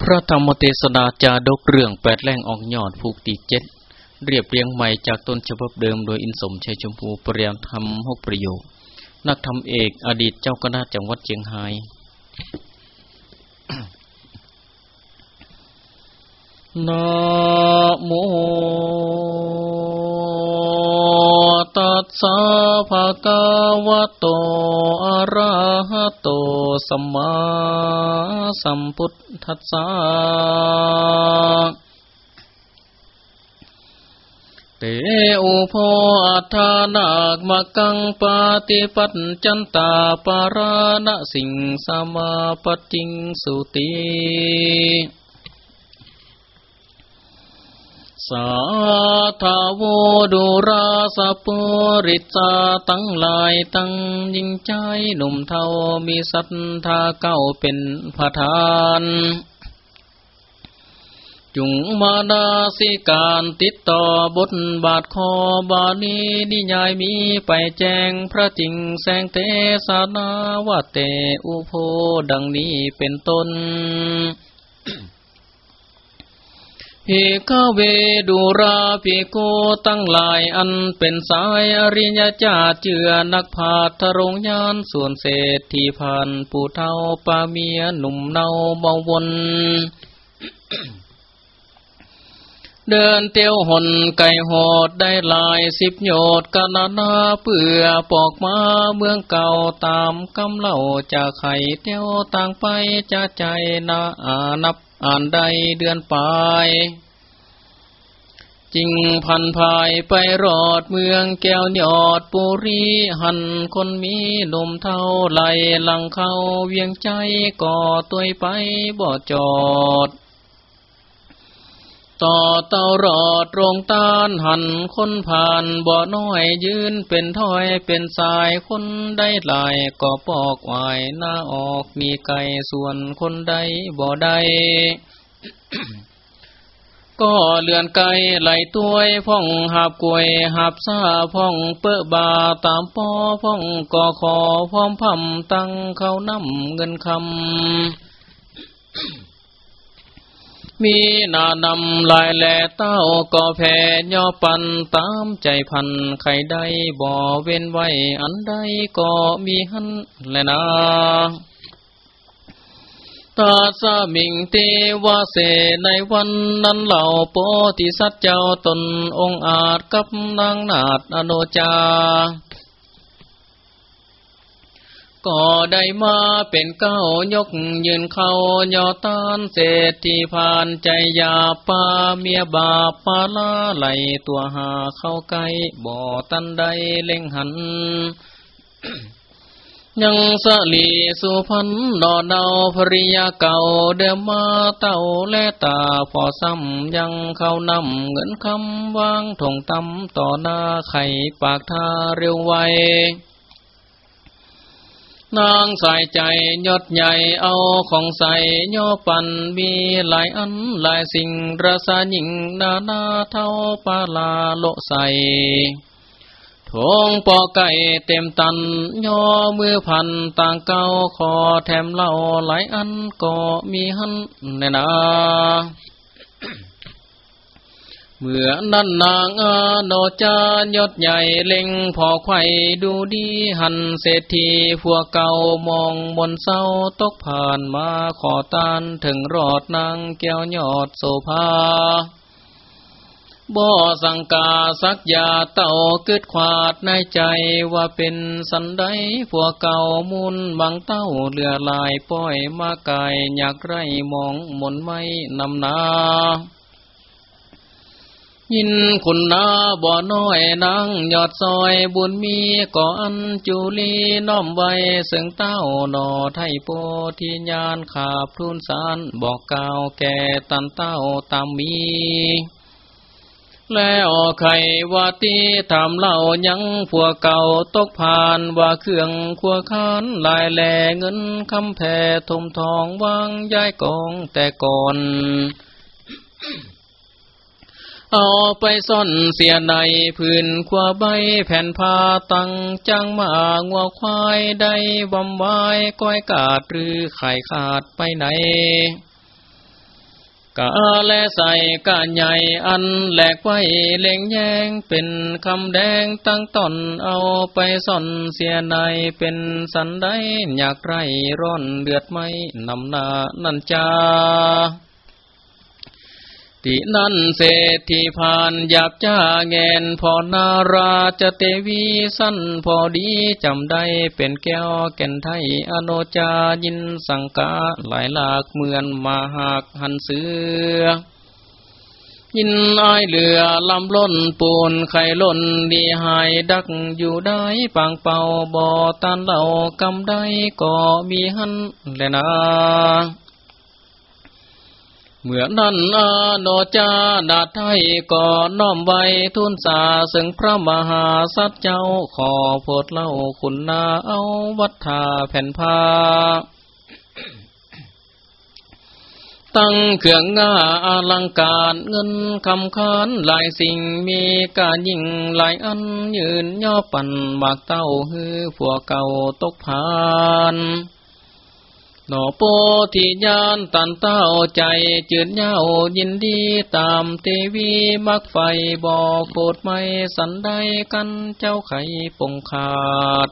พระธรรมเทศนาจาดกเรื่องแปดแรงออกยอดผูกตีเจ็ด เรียบเรียงใหม่จากต้นฉบับเดิมโดยอินสมชัยชมพูเปรียมธรรมหกประโยค นักธรรมเอกอดีตเจ้าคณะจังหวัดเชียงรายนะโม ตัสสะภะคะวะโต อะระหะโต สัมมาสัมพุทธัสสะเตอุโพอัฏฐานาคมกังปาติปัจจันตาปาราณสิงสมาปจิงสุติ สาธาวดุราสปุริจาตั้งลายตั้งยิงใจหนุ่มเทามีศรัทธาเก้าเป็นพระทานจุงมาดาสิการติดต่อบทบาทคอบาลีนิยายมีไปแจ้งพระจริงแสงเทศนาว่าเตอุโพดังนี้เป็นต้น พิกเวดูราภิโกตั้งหลายอันเป็นสายอริยจาเจือนักพาทรงยานส่วนเศรษที่ผ่านผู้เท่าปาเมียหนุ่มเนาเบาวนเดินเตียวหนไก่หอดได้หลายสิบโยดกนานาเปื่อปอกมาเมืองเก่าตามกำเล่าจะไข่เตียวต่างไปจะใจนาอานับ อ่านใดเดือนปลายจิงพันภายไปรอดเมืองแก้วยอดปุรีหันคนมีหนุ่มเท่าไหลหลังเข้าเวียงใจก่อตัวไปบ่จอด ต่อเต่ารอดโรงตานหันคนผ่านบ่อน้อยยืนเป็นถ้อยเป็นสายคนได้หลายก็ปอกวายหน้าออกมีไก่ส่วนคนใดบ่ได้ก็เลือนไกลไหลตัวยพ่องหับกวยหับซาพ่องเปื้อบาตามปอพ่องก่อขอพร้อมพัมตั้งเขานำเงินคำ มีนานำลายแหล่เต้าก่อแผ่ย่อปันตามใจพันใครได้บ่อเว้นไว้อันใดก็มีหันแลนาตาสมิงเทวาเสในวันนั้นเหล่าโปติสัจเจ้าตนองอาจกับนางนาดอโนจา ก็ได้มาเป็นเก้ายกยืนเขายอตานเศรษฐีผ่านใจยาปาเมียบาปาลาไหลตัวหาเข้าใกล้บ่อตันใดเล่งหัน ยังสลีสุพันดอดาวภริยาเก่าเดิมมาเต่าและตาพอซ้ำยังเข้านำเงินคำวางถงตำต่อหน้าไข่ปากทาเร็วไว นางใส่ใจยดใหญ่เอาของใส่ย่อปันมีหลายอันหลายสิ่งรสาหญิงนานาเท่าปาลาโลใสทงปอไก่เต็มตันย่อมือพันต่างเก้าคอแถมเหล่าหลายอันก็มีหันแน่นา เมื่อนั้นนางอาโนจายดใหญ่เล็งพอไข่ดูดีหันเศรษฐีผัวเก่ามองบนเศร้าตกผ่านมาขอตานถึงรอดนางแก้วยอดโสภาบ่สังกาสักยาเต่าเกิดขวาดในใจว่าเป็นสันไดผัวเก่ามุนบังเต้าเลือลายป้อยมากายอยากไรมองมนไม่นำนา ยินคุณนาบ่อน้อยนางยอดซอยบุญมีก่ออันจุลีน้อมไว้ซึ่งเต้าหนอไทยโปทิญาณขาบทุนสารบอกกล่าวแก่ตันเต้าตามมีแล้วไขว่าตีทำเล่ายังผัวเก่าตกผ่านว่าเครื่องขัวคานลายแหลเงินคำแผ่ทมทองวางย้ายกองแต่ก่อน เอาไปซ่อนเสียในพื้นขวาใบแผ่นผ้าตังจังมางัวควายได้บำวายก้อยกาดหรือไข่ขาดไปไหนกาแลใส่กาใหญ่อันแหลกไว้เล็งแยงเป็นคำแดงตั้งต้นเอาไปซ่อนเสียในเป็นสันได้อยากไรร้อนเดือดไม่นำนานันจา ตินั่นเศรษฐีผ่านหยาบจ้าแงนพอนาราจะเตวีสั้นพอดีจำได้เป็นแก้วแก่นไทยอโนจายินสังกาหลายหลากเหมือนมาหากหันเสือยินอายเหลือลำล้นปูนไข่ล้นดีหายดักอยู่ได้ปังเป่าบ่อตันเหล่ากำได้ก็มีหันแลนะ เมื่อนั้นอาโนจาดาไทยก่อน้อมไว้ทุนสาสึงพระมหาสัจเจ้าขอโพดเล่าคุณนาเอาวัฏาแผ่นผ้าตั้งเครื่องง่าอลังการเงินคำคานหลายสิ่งมีการยิ่งหลายอันยืนย่อปั่นบากเต้าฮือผัวเก่าตกผาน หนอโปธิญาณตันเต้าใจจืดเย้ายินดีตามเทวีมักไฟบ่อโกดไม่สันได้กันเจ้าไข่ปงขาด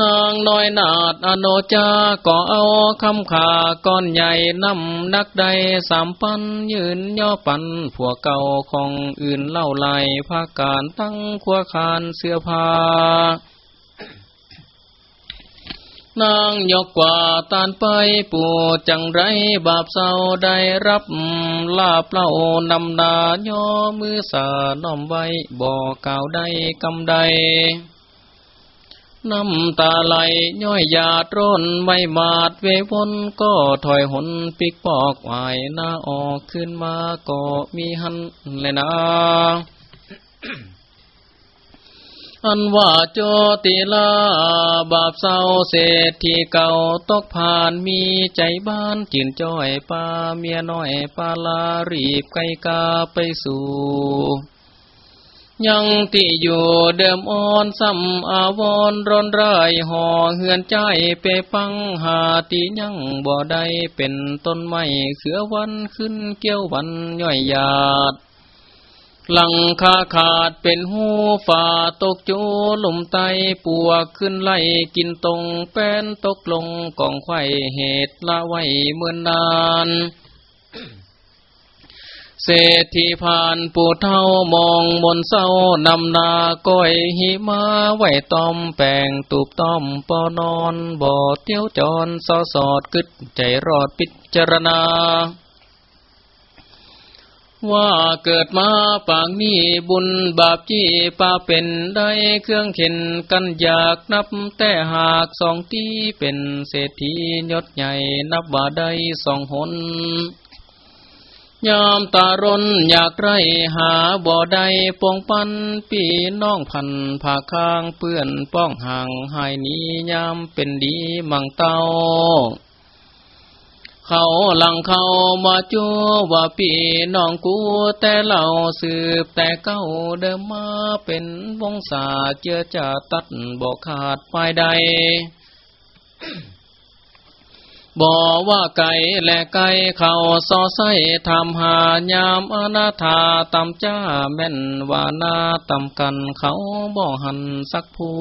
นางน้อยนาดอโนจาก็เอาคำขาก้อนใหญ่นำนักใดสามปันยืนย่อปันผัวเก่าของอื่นเล่าลายภาการตั้งขัวคานเสื้อผ้า นางยกกว่าตานไปปูจังไรบาปเศร้าได้รับ ลาเปล่านำนาย่อมือสาน้อมไว้บ่อก่าวได้กำใดน้ำตาไหลย้อยหยาดร้นไม่มาดเววนก็ถอยหนปิกปอกวายหน้าออกขึ้นมาก็มีหันเลยนะ อันว่าโจติลาบาปเศร้าเศรษฐีเก่าตกผ่านมีใจบ้านจินจ้อยปาเมียน้อยปาลารีบไกกาไปสู่ยังติอยู่เดิมอ่อนซ้ำอาวรร้อนร่ายห่อเหือนใจเปปังหาติยังบ่ได้เป็นต้นไม้เขือวันขึ้นเกี้ยววันย่อยหยาด หลังคาขาดเป็นหูฝ่าตกโจลมไตปวกขึ้นไล่กินตรงแป้นตกลงกองไข่เหตุละไว้เมื่อนนานเศรษฐีผ่านปูเท่ามองบนเศร้านำนาก้อยหิมาไหวต้อมแปงตูบต้อมปอนอน บ่อเตี้ยวจอนสอสอดกึดใจรอดพิจารณา ว่าเกิดมาปางนี้บุญบาปจี้ปาเป็นได้เครื่องเข็นกันอยากนับแต่หากสองตีเป็นเศรษฐียศใหญ่นับว่าได้สองหน ยามตารนอยากไรหาบ่อใดปองปันปีน้องพันผ่าข้างเปื้อนป้องห่างหายนี้ยามเป็นดีมังเต้า เขาหลังเขามาจูว่าปีน้องกูแต่เล่าสืบแต่เก้าเดิมมาเป็นวงศาเจือจะตัดบอกขาดไปใดบอกว่าไก่และไก่เขาซอไส้ทำหายามอนาถาตำจ้าแม่นวานาตำกันเขาบ่หันสักผู้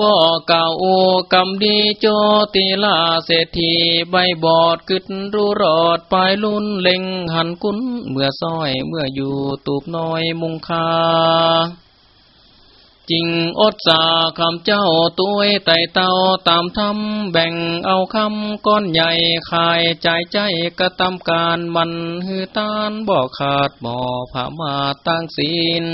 บ่เก่าโอกำดีโจตีลาเศรษฐีใบบอดกึดรู้รอดปลายลุ่นเล็งหันกุนเมื่อซ้อยเมื่ออยู่ตูบน้อยมุงคาจริงอดสาคำเจ้าตัวไต่เต้าตามทำแบ่งเอาคำก้อนใหญ่ขายใจใจกระทำการมันฮือตานบ่ขาดบ่อผามาตั้งศีล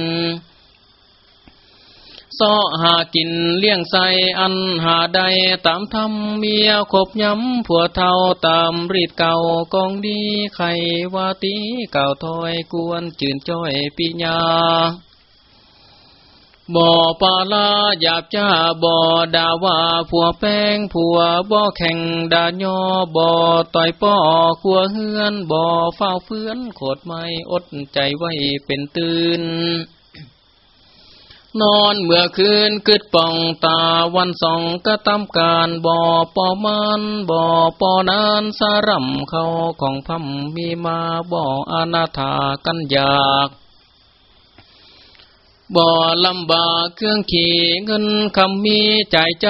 ซอหากินเลี้ยงใสอันหาใดตามทำเมียขบย้ำผัวเท่าตามรีดเก่ากองดีไขวาตีเก่าถอยกวนจืนจ้อยปีญาบ่อปาลาหยาบจ้าบ่อดาว่าผัวแป้งผัวบ่อแข่งดาญอบ่อต่อยป้อขัวเฮือนบ่อเฝ้าเฟื้อนโคดไม่อดใจไว้เป็นตื่น นอนเมื่อคืนกึดป่องตาวันสองก็ตำการบ่อปอมันบ่อปอนานสารำเขาของพัมมีมาบ่ออนาถากันอยากบ่ลำบากเครื่องขี่เงินคำมีใจใจ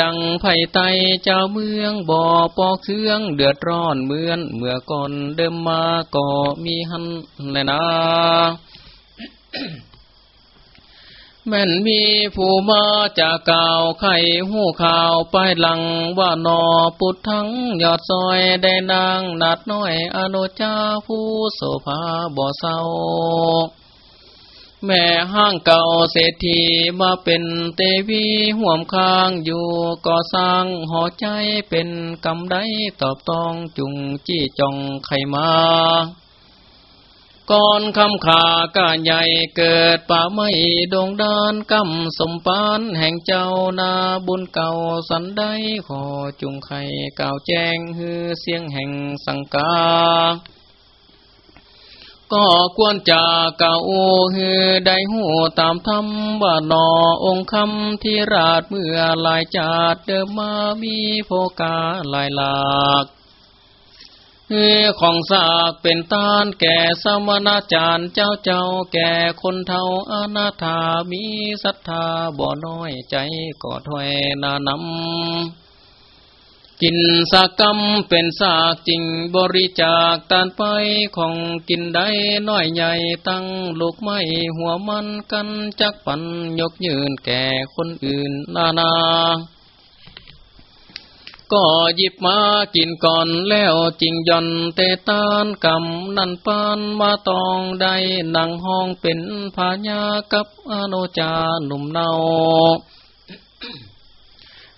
ดังไผ่ไตเจ้าเมืองบ่อปอเครื่องเดือดร้อนเหมือนเมื่อก่อนเดิมมาก็มีหันแลนะ แม่นมีผู้มาจากกาวไข่หูข่าวไปหลังว่านอปุดทั้งยอดซอยได้นางนัดน้อยอนุจาผู้โสภาบ่เศร้า แม่ห้างเก่าเศรษฐีมาเป็นเตวีห่วมค้างอยู่ก่อสร้างหอใจเป็นกำไดตอบตองจุงจี้จองไขมา ก่อนคำขาก้าใหญ่เกิดป่าไม่ดงดานกำสมปานแห่งเจ้านาบุญเก่าสันได้ขอจุงไข่เก่าแจ้งฮือเสียงแห่งสังกา ก็ควรจะเก่าฮือได้หูตามธรรมว่านอองค์คำที่ราชเมื่อลายจาดเดิมมามีโภกาลายหลาก ของสากเป็นตานแก่สมณาจารย์เจ้าเจ้าแก่คนเท่าอนาถามีศรัทธาบ่น้อยใจก็ถอยนานำกินสากรรมเป็นสากจริงบริจาคตานไปของกินได้น้อยใหญ่ตั้งลูกไม้หัวมันกันจักปันยกยืนแก่คนอื่นนานา ก็หยิบมากินก่อนแล้วจริงย่อนเตตานกำนันปานมาตองได้นังห้องเป็นพญากับอโนจาหนุ่มเนา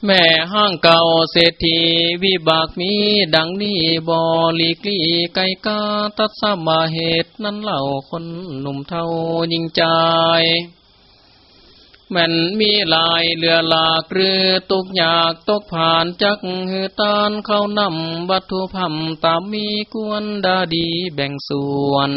แม่ห้างเก่าเศรษฐีวิบากมีดังนี้บอลีกลีไกกาตัดสมาเหตุนั้นเล่าคนหนุ่มเท่ายิงใจ แม่นมีลายเรือหลากเรือตุกอยากตกผ่านจักหือตานเข้านำวัตถุพัมตามมีกวนดาดีแบ่งส่วน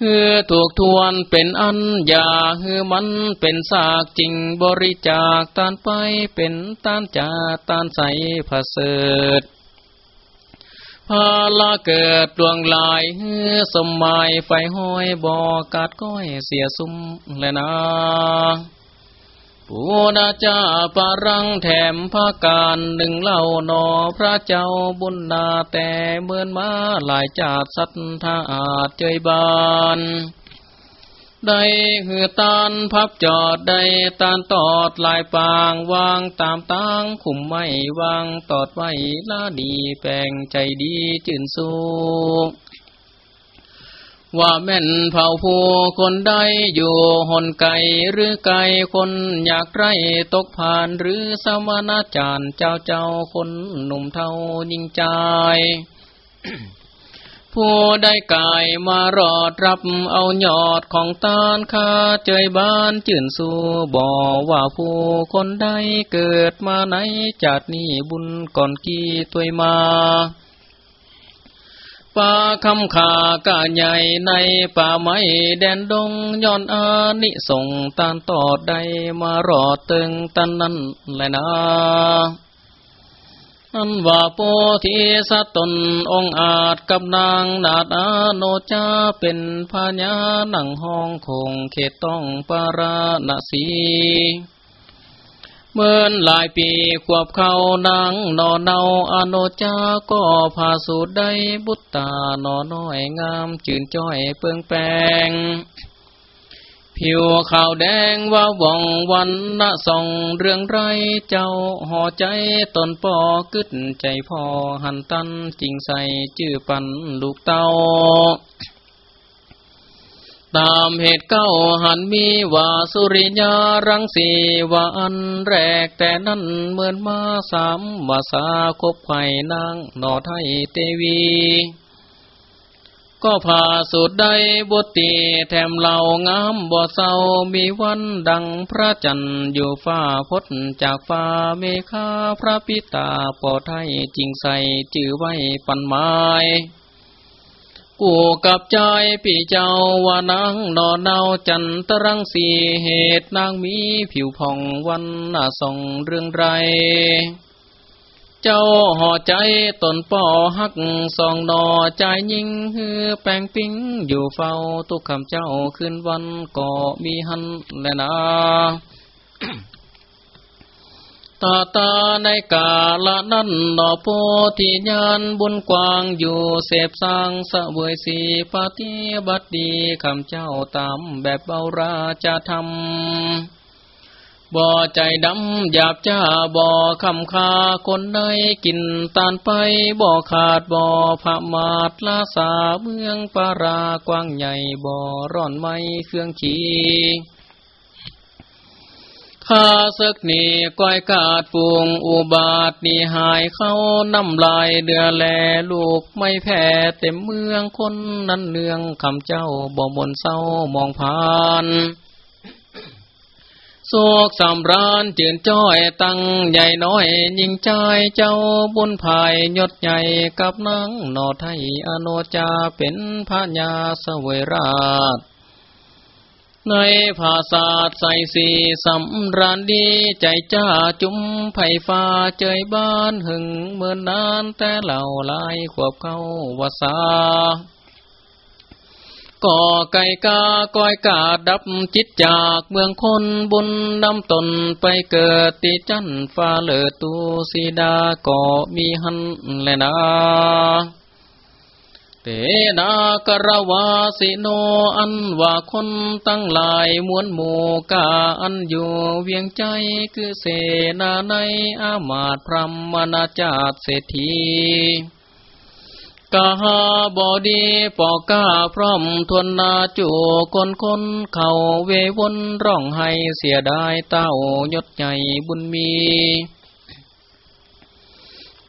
เฮือถูกทวนเป็นอันยาเฮือมันเป็นสากจริงบริจาคตานไปเป็นตานจาตานใสผเสด พาลาเกิดดวงลายเฮือสมัยไฟห้อยบอกาดก้อยเสียซุ้มแลนะปูนาจาปารังแถมภาการหนึ่งเล่านอพระเจ้าบุญนาแต่เมือนมาหลายจาดสัทธาอาจเจยบาน ได้หือตานพับจอดได้ตานตอดลายปางวางตามตังขุมไม่วางตอดไว้ลาดีแปลงใจดีจื่นสูงว่าแม่นเผาผู้คนใดอยู่หนไก่หรือไก่คนอยากไรตกผ่านหรือสมณาจารย์เจ้าเจ้าคนหนุ่มเท่ายิ่งใจ ผู้ได้กายมารอดรับเอายอดของตานคาเจยบ้านจื่นสู่บ่ว่าผู้คนใดเกิดมาไหนจัดนี้บุญก่อนกี่ตัวมาป่าคำขากาใหญ่ในป่าไม้แดนดงย้อนอานิส่งตานตอดใดมารอดตึงตันนั้นแลนะ อันว่าโพธิสัตตนองอาจกับนางนาดาโนจาเป็นพญาหนังห้องคงเขตต้องปาราณสีเมื่อหลายปีขวบเขานางนอเนาอโนจาก็พาสูดได้บุตตานอน้อยงามจื่นจ้อยเปิงแปง ผิวขาวแดงว่าว่องวันละส่องเรื่องไรเจ้าห่อใจตนปอกึดใจพอหันตันจริงใส่จื้อปันลูกเต้าตามเหตุเก้าหันมีว่าสุริยารังสีว่าอันแรกแต่นั้นเหมือนมาสามวาสาคบไข่นางนอไทยเตวี ก็ผ่าสุดได้บุตรีแถมเหล่างามบ่เศร้ามีวันดังพระจันทร์อยู่ฟ้าพดจากฟ้าเมฆาพระปิตาปอไทยจริงใส่จื้อไว้ปันไม้กูกับใจพี่เจ้าว่านางนอนเนาจันตรังสีเหตุนางมีผิวผ่องวันน่าส่องเรื่องไร เจ้าห่อใจตนป่อหักสองนอใจยิงฮือแปงปิ้งอยู่เฝ้าตุกคำเจ้าขึ้นวันก็มีหันแลนะตาตาในกาละนั้นดอโพธิญาณบุญกว้างอยู่เสพสร้างสะเวยสีปฏิบัติดีคำเจ้าตามแบบเบาราจะทำ บ่ใจดำหยาบจ้าบ่คำคาคนใดกินตานไปบ่ขาดบ่ผามาดลาสาเมืองปารากว้างใหญ่บ่ร่อนไม่เครื่องขีข้าศึกนี่ก้อยกาดปูงอุบาทนี่หายเข้าน้ำลายเดือแลลูกไม่แพ้เต็มเมืองคนนั้นเนืองคำเจ้าบ่บนเศร้ามองผ่าน โศกสำรานจืนจ้อยตั้งใหญ่น้อยยิงใจเจ้าบุญภายยศใหญ่กับนางนอไทยอโนจาเป็นพระญาสเวราช ในภาษาใส่สีสำราญดีใจจ้าจุ้มไผ่ฟ้าเจยบ้านหึงเมื่อนนานแต่เหล่าลายขวบเข้าวาสา ก่อไก่กาก้อยกาดับจิตจากเมืองคนบุญนำตนไปเกิดติจันฟ้าเลิดตูสีดาก็มีหันแลนาเตนากรวาสิโนอันว่าคนตั้งหลายมวลหมู่กาอันอยู่เวียงใจคือเสนาในอามาตพรหมนาจาตเศรษฐี กาหาบอดีปอกาพร้อมทวนนาจูคนคนเขาเววนร้องให้เสียดายเต้ายศใหญ่บุญมี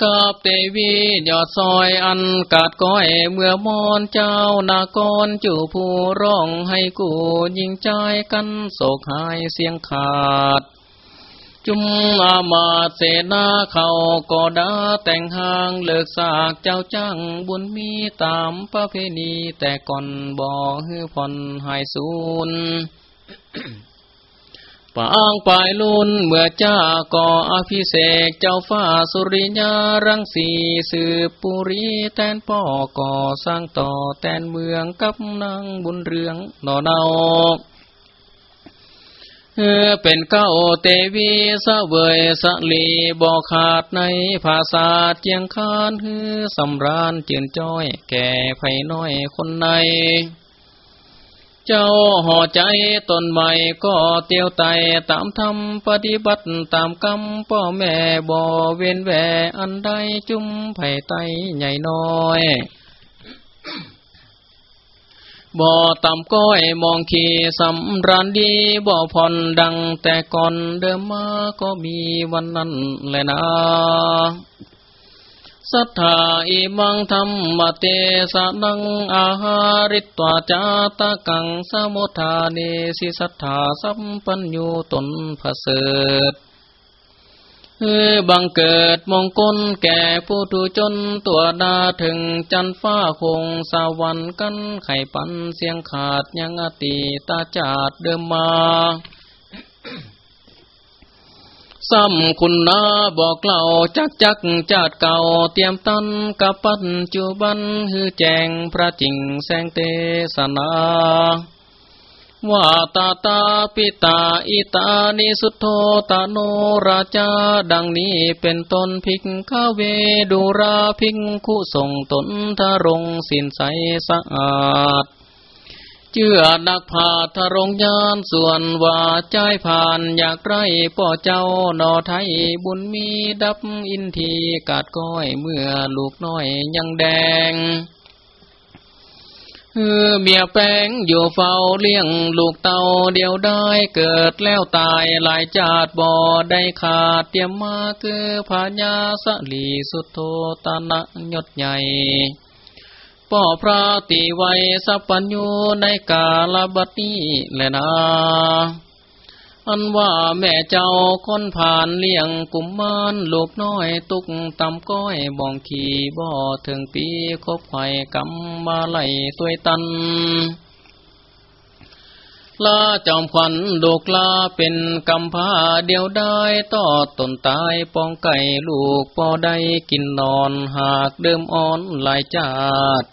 กับเตวียอดซอยอันกาดก้อยเมื่อมอนเจ้านากรจู่ผู้ร้องให้กูยิงใจกันโศกหายเสียงขาด จุมอามาเสนาเขาก็ดาแต่งหางเลิกสากเจ้าจ้างบุญมีตามประเพณีแต่ก่อนบ่ฮือผ่อนหายสูนปางปลายลุนเมื่อจ้าก่ออภิเศกเจ้าฟ้าสุริยารังสีสืบปุรีแตนป่อก่อสร้างต่อแตนเมืองกับนางบุญเรืองหน่อเนา เออเป็นเก้าเตวีสะเวยสะลีบ่อขาดในภาษาเจียงคานฮือสำรานเจียนจ้อย แก่ไผ่น้อยคนใน เจ้าห่อใจตนใหม่ก็เตียวไตตามธรรมปฏิบัติตามกรรมพ่อแม่บ่เว้นแวอันใดจุ้มไผ่ไตใหญ่น้อย บ่ต่ำก้อยมองขีสำรันดีบ่ผ่อนดังแต่ก่อนเดิมมาก็มีวันนั้นแหละนะสัทธาอิมังธรรมเตสนังอาหาริตวาจาตะกังสมุทาเนสิสัทธาสัมปัญญูตนพระเสด เออบังเกิดมงคลแก่ผู้ทุจนตัวดาถึงจันฟ้าคงสวรรค์กันไข่ปันเสียงขาดยังอติตาจาดเดิมมาซ้ำคุณนาบอกเล่าจักจักจาดเก่าเตรียมตันกับปัจจุบัน ฮือแจงพระจิงแสงเตสนา ว่าตาตาปิตาอิตานิสุทโธตาโนราชาดังนี้เป็นตนพิกขเวดูราพิงคุส่งตนทารงสินใสสะอาดเชื่อนักพาทรงยานส่วนว่าใจผ่านอยากไรป่อเจ้านอไทยบุญมีดับอินทีกาดก้อยเมื่อลูกน้อยยังแดง เออเบียแป้งอยู่เฝ้าเลี้ยงลูกเต่าเดียวได้เกิดแล้วตายหลายจาดบ่อได้ขาดเตรียมมาคือพญาสลีสุโธตนะยศใหญ่ป่อพระติไวสัพปัญญูในกาลบัตนี้แลนา อันว่าแม่เจ้าคนผ่านเลี้ยงกุมมานลูกน้อยตุกตำก้อยบองขี่บ่อถึงปีคบไข่กำมาไหลตัวตัน ลาจอมขวัญดูกลาเป็นกำพาเดียวได้ต่อตนตายปองไก่ลูกพอได้กินนอนหากเดิมอ่อนหลายจาด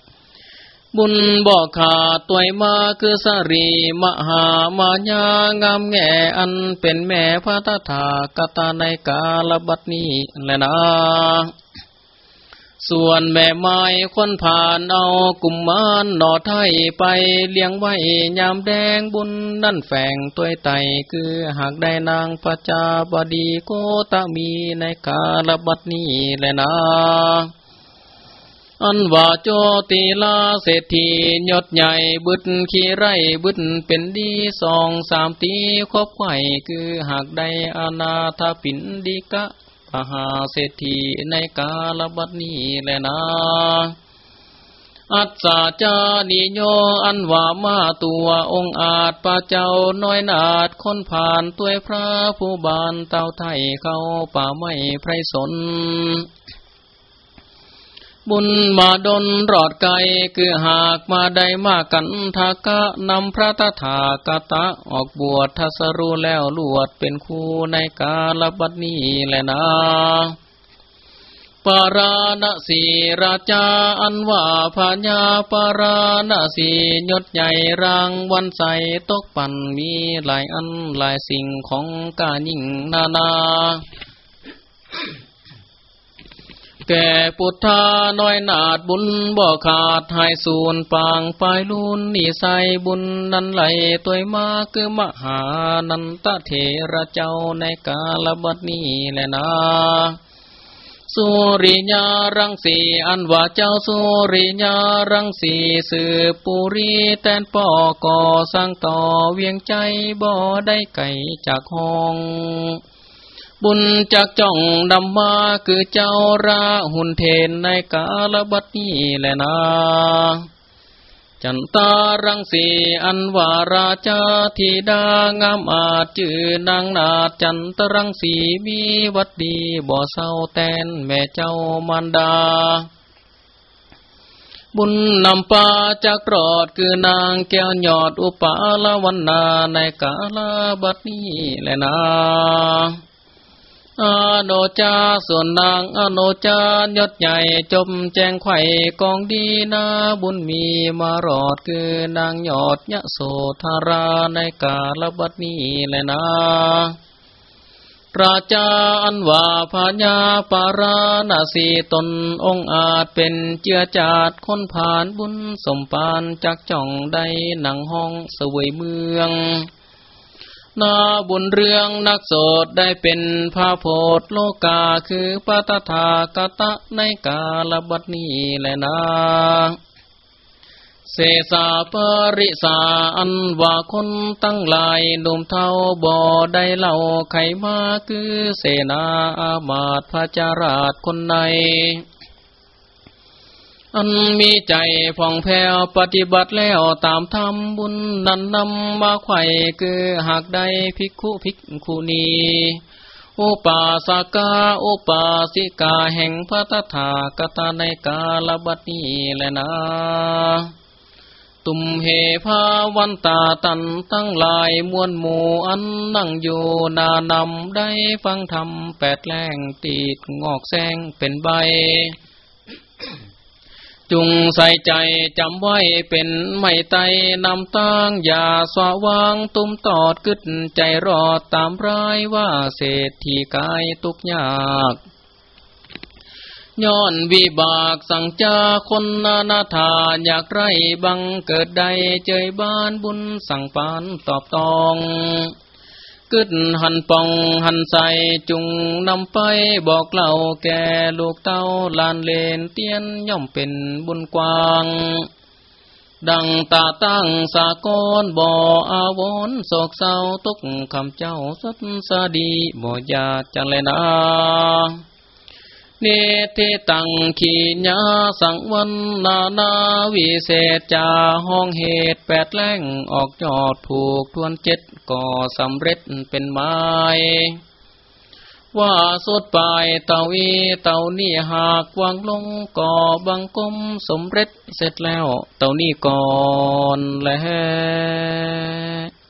บุญบอขาตัวมาคือสรีมหามายางามแง่อันเป็นแม่พระตถากตาในกาลบัดนี้แลนะส่วนแม่ไม้คนผ่านเอากุมมานหนอไทยไปเลี้ยงไว้ยามแดงบุญนั่นแฝงตัวไตคือหากได้นางพระจาบดีโกตมีในกาลบัดนี้แลนะ อันว่าโจตีลาเศรษฐียศใหญ่บึดขี้ไรบึดเป็นดีสองสามตีครบไข่คือหากได้อนาถปินดีกะมหาเศรษฐีในกาลบัดนี้แลนะอัศจาจานิโยอันว่ามาตัวองค์อาจปาเจ้าน้อยนาดคนผ่านตัวพระผู้บานเต่าไทยเข้าป่าไม่ไพรสน บุญมาดนรอดไกลคือหากมาได้มากันทากะนำพระตถากตะออกบวชทัสรูแล้วลวดเป็นคู่ในกาลบัดนี้แหละนะปาราณสีราชาอันว่าพญาปาราณสียศใหญ่รางวันใสตกปั่นมีหลายอันหลายสิ่งของกายิ่งนานา แก่ปุถาน้อยนาดบุญบ่ขาดหายสูนปางปลายลุนนี่ใสบุญนั้นไหลตัวมาคือมหานันตเถระเจ้าในกาลบัดนี้แหละนะสุริยารังสีอันว่าเจ้าสุริยารังสีสืบปุรีแตนป่อก่อสร้างต่อเวียงใจบ่ได้ไก่จากห้อง บุญจากจ้องดำมาคือเจ้าราหุนเทนในกาลบัดนี้แหละนาจันตารังสีอันวาราชาธิดางามอาจจือนางนาจันตรังสีมีวัดดีบ่อเศร้าแตนแม่เจ้ามารดา บุญนำปาจากรอดคือนางแก้วยอดอุปาลวันนาในกาลบัดนี้แหละนา อโนจาส่วนนางอโนจายศใหญ่จมแจงไข่กองดีนาบุญมีมารอดคือนางยอดยะโสธาราในกาลบัดนี้แลยนะราชาอันว่าพญาปาราณสีตนองอาจเป็นเจือจาดคนผ่านบุญสมปานจากจ่องได้หนังห้องสวยเมือง นาบุญเรื่องนักโสดได้เป็นพาโพธโลกาคือปัตถากตะในกาลบัดนี้แหละนาเสสาปริสาอันว่าคนตั้งหลายหนุ่มเท่าบ่อได้เล่าไขมาคือเสนาอามาตพระจาราชคนใน อันมีใจผ่องแผ้วปฏิบัติแล้วตามธรรมบุญนันนำมาไข่คือหากได้ภิกขุภิกขุนีอุปาสกาอุปาสิกาแห่งพระตถากตาในกาลบัดนี้แลนะตุมเหภาวันตาตันตั้งลายมวลหมู่อันนั่งอยู่นานำได้ฟังธรรมแปดแรงติดงอกแซงเป็นใบ จุงใส่ใจจำไว้เป็นไม่ไตนำตั้งอย่าสวางตุ้มตอดกึดใจรอดตามร้ายว่าเศรษฐีกายตุกยากย้อนวิบากสังจาคนนานาธาอยากไรบังเกิดใดเจยบ้านบุญสั่งปานตอบตอง กึดหันปองหันใสจุงนำไปบอกเล่าแก่ลูกเต้าลานเลนเตียนย่อมเป็นบุญกว้าง ดังตาตั้งสากลบ่ออาวอนศกเศร้าตุกคำเจ้าสัตสดีบ่อยาจังเลยนะ เนติตังขีญาสังวันนานาวิเศษจาห้องเหตุแปดแล้งออกยอดผูกทวนเจ็ดก่อสำเร็จเป็นไม้ว่าสุดปลายเตาอีเตานี่หากวางลงก่อบังกลมสมเร็จเสร็จแล้ว เตานี่ก่อนแล้ว